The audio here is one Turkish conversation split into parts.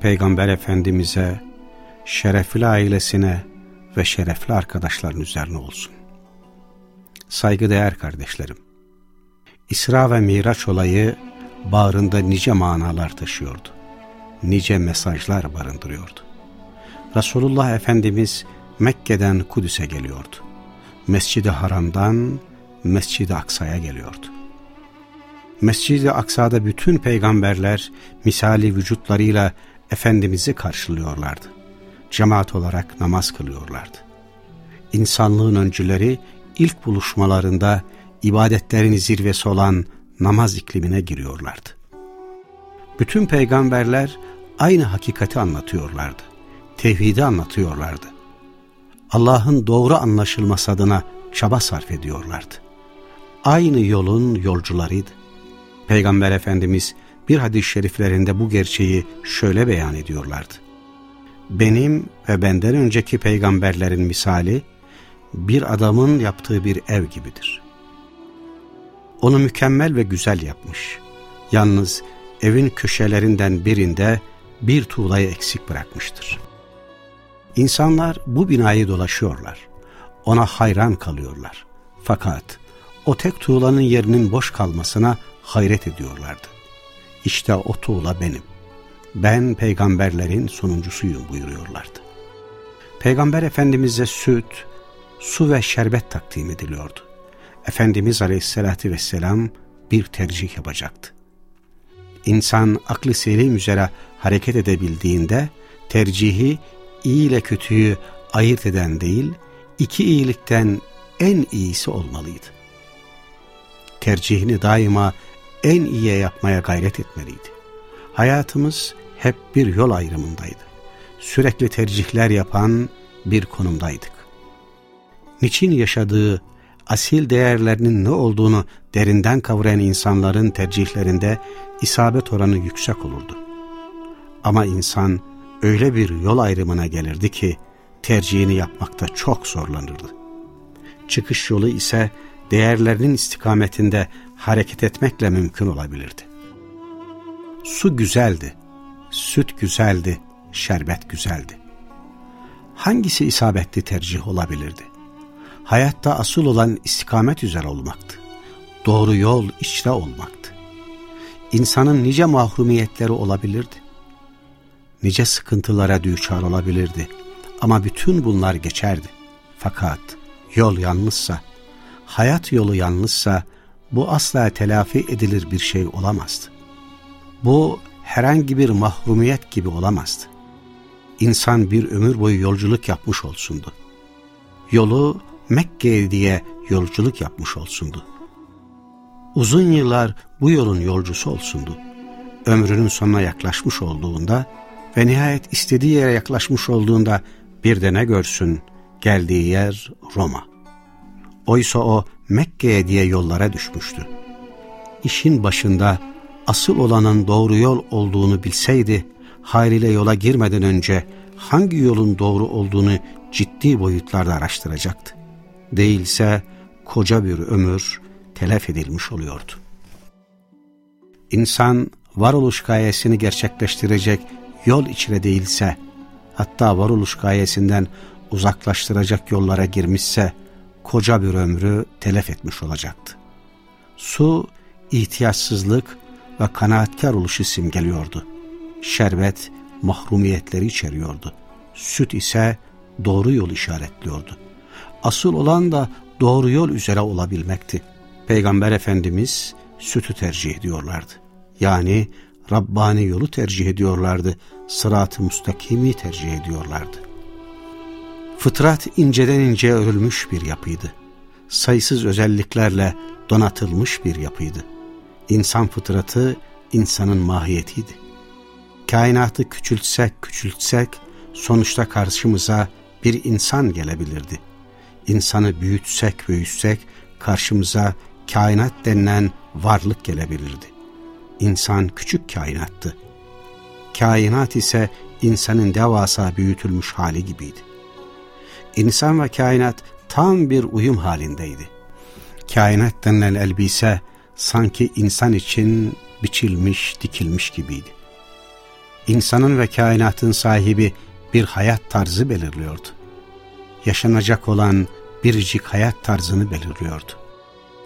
Peygamber Efendimiz'e, şerefli ailesine ve şerefli arkadaşların üzerine olsun. Saygıdeğer kardeşlerim, İsra ve Miraç olayı bağrında nice manalar taşıyordu. Nice mesajlar barındırıyordu. Resulullah Efendimiz Mekke'den Kudüs'e geliyordu. Mescid-i Haram'dan Mescid-i Aksa'ya geliyordu. Mescid-i Aksa'da bütün peygamberler misali vücutlarıyla Efendimiz'i karşılıyorlardı. Cemaat olarak namaz kılıyorlardı. İnsanlığın öncüleri ilk buluşmalarında ibadetlerin zirvesi olan namaz iklimine giriyorlardı. Bütün peygamberler aynı hakikati anlatıyorlardı. Tevhidi anlatıyorlardı. Allah'ın doğru anlaşılması adına çaba sarf ediyorlardı. Aynı yolun yolcularıydı. Peygamber Efendimiz bir hadis-i şeriflerinde bu gerçeği şöyle beyan ediyorlardı. Benim ve benden önceki peygamberlerin misali bir adamın yaptığı bir ev gibidir. Onu mükemmel ve güzel yapmış. Yalnız evin köşelerinden birinde bir tuğlayı eksik bırakmıştır. İnsanlar bu binayı dolaşıyorlar. Ona hayran kalıyorlar. Fakat o tek tuğlanın yerinin boş kalmasına hayret ediyorlardı. İşte o tuğla benim. Ben peygamberlerin sonuncusuyum buyuruyorlardı. Peygamber Efendimiz'e süt, su ve şerbet takdim ediliyordu. Efendimiz Aleyhisselatü Vesselam bir tercih yapacaktı. İnsan aklı selim üzere hareket edebildiğinde tercihi iyi ile kötüyü ayırt eden değil, iki iyilikten en iyisi olmalıydı. Tercihini daima en iyiye yapmaya gayret etmeliydi. Hayatımız hep bir yol ayrımındaydı. Sürekli tercihler yapan bir konumdaydık. Niçin yaşadığı asil değerlerinin ne olduğunu derinden kavrayan insanların tercihlerinde isabet oranı yüksek olurdu. Ama insan öyle bir yol ayrımına gelirdi ki tercihini yapmakta çok zorlanırdı. Çıkış yolu ise değerlerinin istikametinde hareket etmekle mümkün olabilirdi. Su güzeldi, süt güzeldi, şerbet güzeldi. Hangisi isabetli tercih olabilirdi? Hayatta asıl olan istikamet üzere olmaktı. Doğru yol içre olmaktı. İnsanın nice mahrumiyetleri olabilirdi. Nice sıkıntılara düçar olabilirdi. Ama bütün bunlar geçerdi. Fakat yol yalnızsa, hayat yolu yalnızsa bu asla telafi edilir bir şey olamazdı. Bu herhangi bir mahrumiyet gibi olamazdı. İnsan bir ömür boyu yolculuk yapmış olsundu. Yolu Mekke diye yolculuk yapmış olsundu. Uzun yıllar bu yolun yolcusu olsundu. Ömrünün sonuna yaklaşmış olduğunda ve nihayet istediği yere yaklaşmış olduğunda bir de ne görsün geldiği yer Roma. Oysa o Mekke'ye diye yollara düşmüştü. İşin başında asıl olanın doğru yol olduğunu bilseydi, hayriyle yola girmeden önce hangi yolun doğru olduğunu ciddi boyutlarda araştıracaktı. Değilse koca bir ömür telef edilmiş oluyordu. İnsan varoluş gayesini gerçekleştirecek yol içine değilse, hatta varoluş gayesinden uzaklaştıracak yollara girmişse, koca bir ömrü telef etmiş olacaktı. Su, ihtiyaçsızlık ve kanaatkar oluşu simgeliyordu. Şerbet, mahrumiyetleri içeriyordu. Süt ise doğru yol işaretliyordu. Asıl olan da doğru yol üzere olabilmekti. Peygamber Efendimiz sütü tercih ediyorlardı. Yani Rabbani yolu tercih ediyorlardı. Sırat-ı müstakimi tercih ediyorlardı. Fıtrat inceden inceye örülmüş bir yapıydı. Sayısız özelliklerle donatılmış bir yapıydı. İnsan fıtratı insanın mahiyetiydi. Kainatı küçültsek küçültsek sonuçta karşımıza bir insan gelebilirdi. İnsanı büyütsek büyütsek karşımıza kainat denilen varlık gelebilirdi. İnsan küçük kainattı. Kainat ise insanın devasa büyütülmüş hali gibiydi. İnsan ve kainat tam bir uyum halindeydi. Kainat denilen elbise sanki insan için biçilmiş, dikilmiş gibiydi. İnsanın ve kainatın sahibi bir hayat tarzı belirliyordu. Yaşanacak olan biricik hayat tarzını belirliyordu.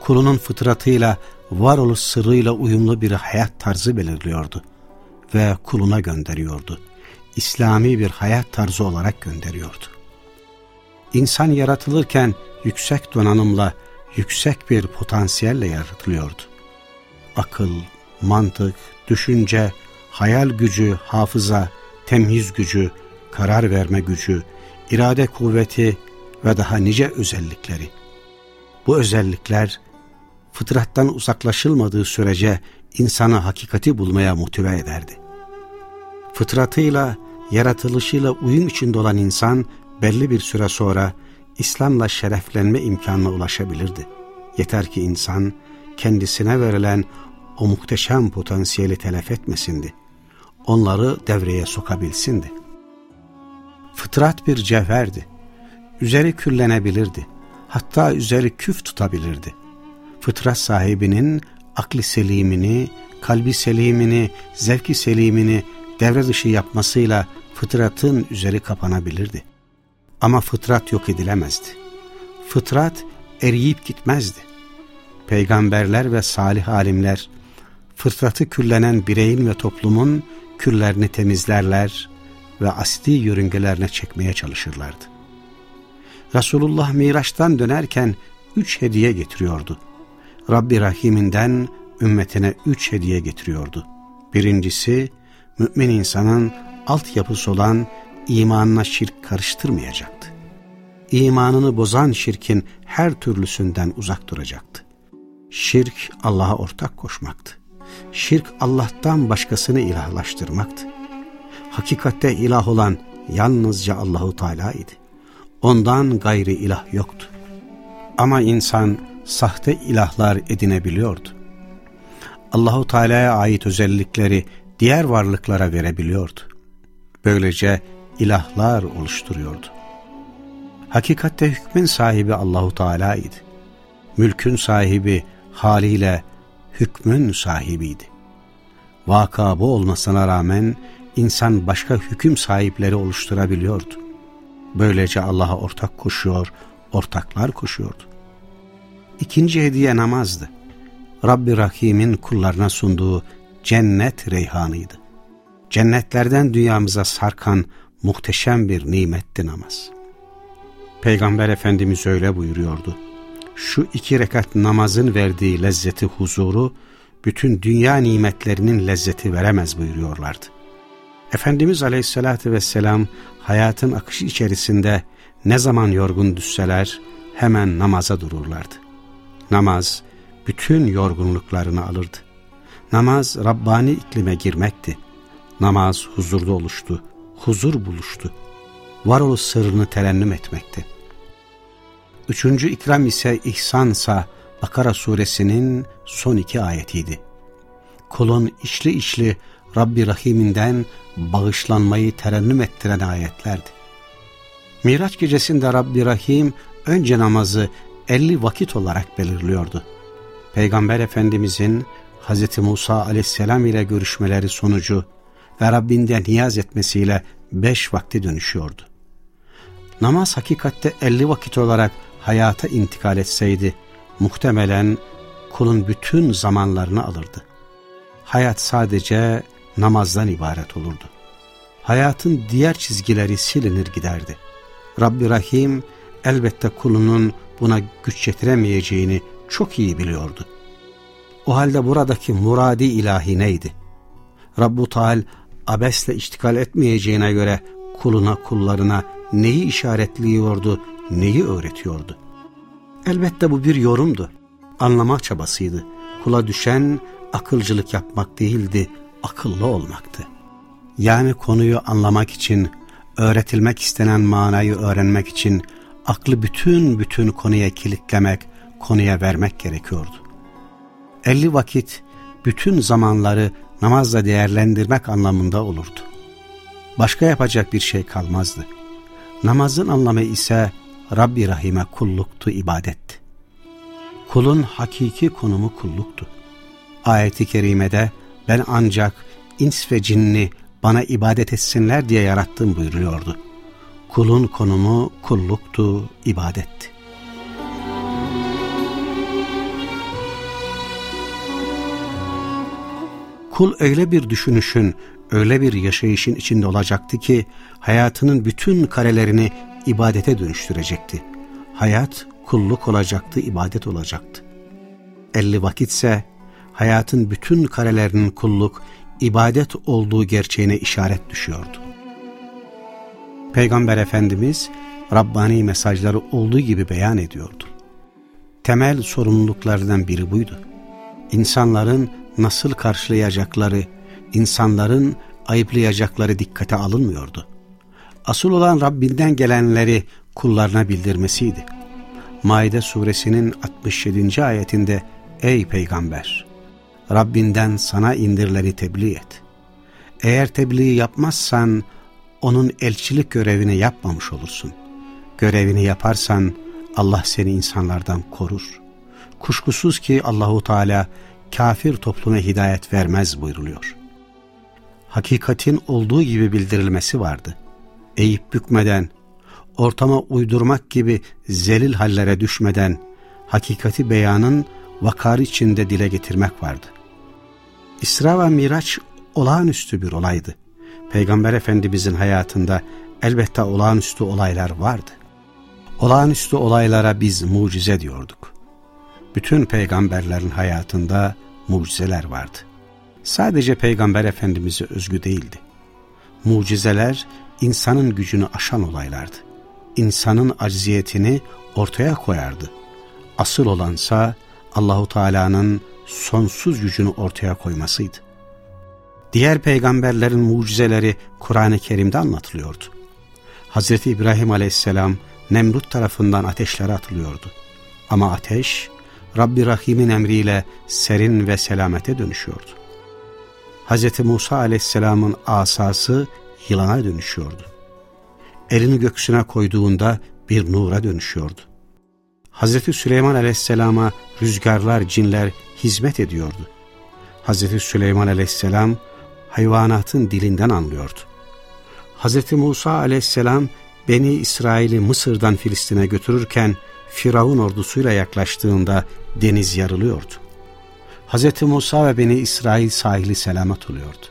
Kulunun fıtratıyla, varoluş sırrıyla uyumlu bir hayat tarzı belirliyordu ve kuluna gönderiyordu. İslami bir hayat tarzı olarak gönderiyordu. İnsan yaratılırken yüksek donanımla, yüksek bir potansiyelle yaratılıyordu. Akıl, mantık, düşünce, hayal gücü, hafıza, temyiz gücü, karar verme gücü, irade kuvveti ve daha nice özellikleri. Bu özellikler fıtrattan uzaklaşılmadığı sürece insanı hakikati bulmaya motive ederdi. Fıtratıyla, yaratılışıyla uyum içinde olan insan belli bir süre sonra İslam'la şereflenme imkanına ulaşabilirdi. Yeter ki insan kendisine verilen o muhteşem potansiyeli telef etmesindi. Onları devreye sokabilsindi. Fıtrat bir cevherdi. Üzeri küllenebilirdi. Hatta üzeri küf tutabilirdi. Fıtrat sahibinin akli selimini, kalbi selimini, zevki selimini devre dışı yapmasıyla fıtratın üzeri kapanabilirdi. Ama fıtrat yok edilemezdi. Fıtrat eriyip gitmezdi. Peygamberler ve salih alimler fıtratı küllenen bireyin ve toplumun küllerini temizlerler ve asli yörüngelerine çekmeye çalışırlardı. Resulullah Miraç'tan dönerken üç hediye getiriyordu. Rabbi Rahim'inden ümmetine üç hediye getiriyordu. Birincisi, mümin insanın altyapısı olan imanına şirk karıştırmayacaktı. İmanını bozan şirkin her türlüsünden uzak duracaktı. Şirk Allah'a ortak koşmaktı. Şirk Allah'tan başkasını ilahlaştırmaktı. Hakikatte ilah olan yalnızca Allahu Teala idi. Ondan gayri ilah yoktu. Ama insan sahte ilahlar edinebiliyordu. Allahu Teala'ya ait özellikleri diğer varlıklara verebiliyordu. Böylece ilahlar oluşturuyordu. Hakikatte hükmün sahibi Allahu Teala idi. Mülkün sahibi haliyle hükmün sahibiydi. Vaka bu olmasına rağmen insan başka hüküm sahipleri oluşturabiliyordu. Böylece Allah'a ortak koşuyor, ortaklar koşuyordu. İkinci hediye namazdı. Rabbi Rahim'in kullarına sunduğu cennet reyhanıydı. Cennetlerden dünyamıza sarkan muhteşem bir nimetti namaz. Peygamber Efendimiz öyle buyuruyordu. Şu iki rekat namazın verdiği lezzeti huzuru, bütün dünya nimetlerinin lezzeti veremez buyuruyorlardı. Efendimiz Aleyhisselatü Vesselam hayatın akışı içerisinde ne zaman yorgun düşseler hemen namaza dururlardı. Namaz bütün yorgunluklarını alırdı. Namaz Rabbani iklime girmekti. Namaz huzurda oluştu, huzur buluştu. Varoluş sırrını terennüm etmekti. Üçüncü ikram ise ihsansa Bakara suresinin son iki ayetiydi. Kulun içli içli Rabbi Rahim'inden bağışlanmayı terennüm ettiren ayetlerdi. Miraç gecesinde Rabbi Rahim önce namazı elli vakit olarak belirliyordu. Peygamber Efendimizin Hz. Musa aleyhisselam ile görüşmeleri sonucu ve Rabbinden niyaz etmesiyle beş vakti dönüşüyordu. Namaz hakikatte elli vakit olarak hayata intikal etseydi, muhtemelen kulun bütün zamanlarını alırdı. Hayat sadece namazdan ibaret olurdu. Hayatın diğer çizgileri silinir giderdi. Rabbi Rahim elbette kulunun buna güç yetiremeyeceğini çok iyi biliyordu. O halde buradaki muradi ilahi neydi? Rabbu Teal abesle iştikal etmeyeceğine göre kuluna kullarına neyi işaretliyordu, neyi öğretiyordu? Elbette bu bir yorumdu. Anlama çabasıydı. Kula düşen akılcılık yapmak değildi, akıllı olmaktı. Yani konuyu anlamak için, öğretilmek istenen manayı öğrenmek için aklı bütün bütün konuya kilitlemek, konuya vermek gerekiyordu. Elli vakit bütün zamanları namazla değerlendirmek anlamında olurdu. Başka yapacak bir şey kalmazdı. Namazın anlamı ise Rabbi Rahim'e kulluktu, ibadetti. Kulun hakiki konumu kulluktu. Ayeti kerimede ben ancak ins ve cinni bana ibadet etsinler diye yarattım buyuruyordu. Kulun konumu kulluktu, ibadetti. Kul öyle bir düşünüşün, öyle bir yaşayışın içinde olacaktı ki hayatının bütün karelerini ibadete dönüştürecekti. Hayat kulluk olacaktı, ibadet olacaktı. Elli vakitse hayatın bütün karelerinin kulluk, ibadet olduğu gerçeğine işaret düşüyordu. Peygamber Efendimiz Rabbani mesajları olduğu gibi beyan ediyordu. Temel sorumluluklardan biri buydu. İnsanların nasıl karşılayacakları, insanların ayıplayacakları dikkate alınmıyordu. Asıl olan Rabbinden gelenleri kullarına bildirmesiydi. Maide suresinin 67. ayetinde Ey peygamber! Rabbinden sana indirleri tebliğ et. Eğer tebliğ yapmazsan onun elçilik görevini yapmamış olursun. Görevini yaparsan Allah seni insanlardan korur. Kuşkusuz ki Allahu Teala kafir topluma hidayet vermez buyruluyor. Hakikatin olduğu gibi bildirilmesi vardı. Eğip bükmeden, ortama uydurmak gibi zelil hallere düşmeden, hakikati beyanın vakar içinde dile getirmek vardı. İsra ve Miraç olağanüstü bir olaydı. Peygamber Efendimizin hayatında elbette olağanüstü olaylar vardı. Olağanüstü olaylara biz mucize diyorduk. Bütün peygamberlerin hayatında mucizeler vardı. Sadece Peygamber Efendimiz'e özgü değildi. Mucizeler insanın gücünü aşan olaylardı. İnsanın acziyetini ortaya koyardı. Asıl olansa Allahu Teala'nın sonsuz gücünü ortaya koymasıydı. Diğer peygamberlerin mucizeleri Kur'an-ı Kerim'de anlatılıyordu. Hz. İbrahim aleyhisselam Nemrut tarafından ateşlere atılıyordu. Ama ateş Rabbi Rahim'in emriyle serin ve selamete dönüşüyordu. Hz. Musa aleyhisselamın asası yılana dönüşüyordu. Elini göksüne koyduğunda bir nura dönüşüyordu. Hz. Süleyman aleyhisselama rüzgarlar, cinler hizmet ediyordu. Hz. Süleyman aleyhisselam hayvanatın dilinden anlıyordu. Hz. Musa aleyhisselam Beni İsrail'i Mısır'dan Filistin'e götürürken Firavun ordusuyla yaklaştığında deniz yarılıyordu. Hz. Musa ve Beni İsrail sahili selamet oluyordu.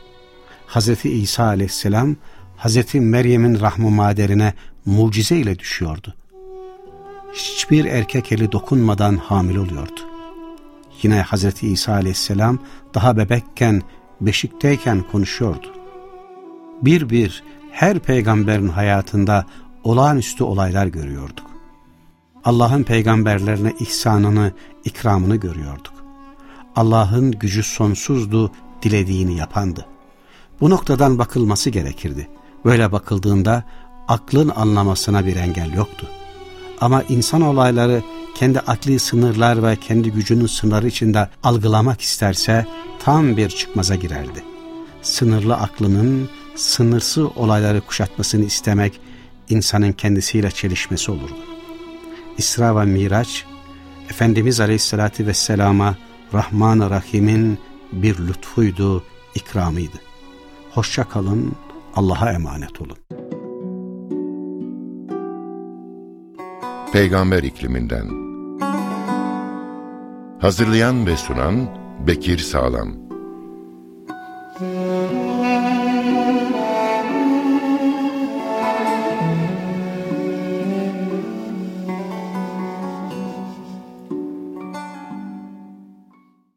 Hz. İsa aleyhisselam Hz. Meryem'in rahmu maderine mucize ile düşüyordu. Hiçbir erkek eli dokunmadan hamile oluyordu. Yine Hz. İsa aleyhisselam daha bebekken, beşikteyken konuşuyordu. Bir bir her peygamberin hayatında olağanüstü olaylar görüyorduk. Allah'ın peygamberlerine ihsanını, ikramını görüyorduk. Allah'ın gücü sonsuzdu, dilediğini yapandı. Bu noktadan bakılması gerekirdi. Böyle bakıldığında aklın anlamasına bir engel yoktu. Ama insan olayları kendi akli sınırlar ve kendi gücünün sınırı içinde algılamak isterse tam bir çıkmaza girerdi. Sınırlı aklının sınırsız olayları kuşatmasını istemek insanın kendisiyle çelişmesi olurdu. İsra ve Miraç, Efendimiz Aleyhisselatü Vesselam'a Rahman-ı Rahim'in bir lütfuydu, ikramıydı. Hoşça kalın, Allah'a emanet olun. Peygamber ikliminden Hazırlayan ve sunan Bekir Sağlam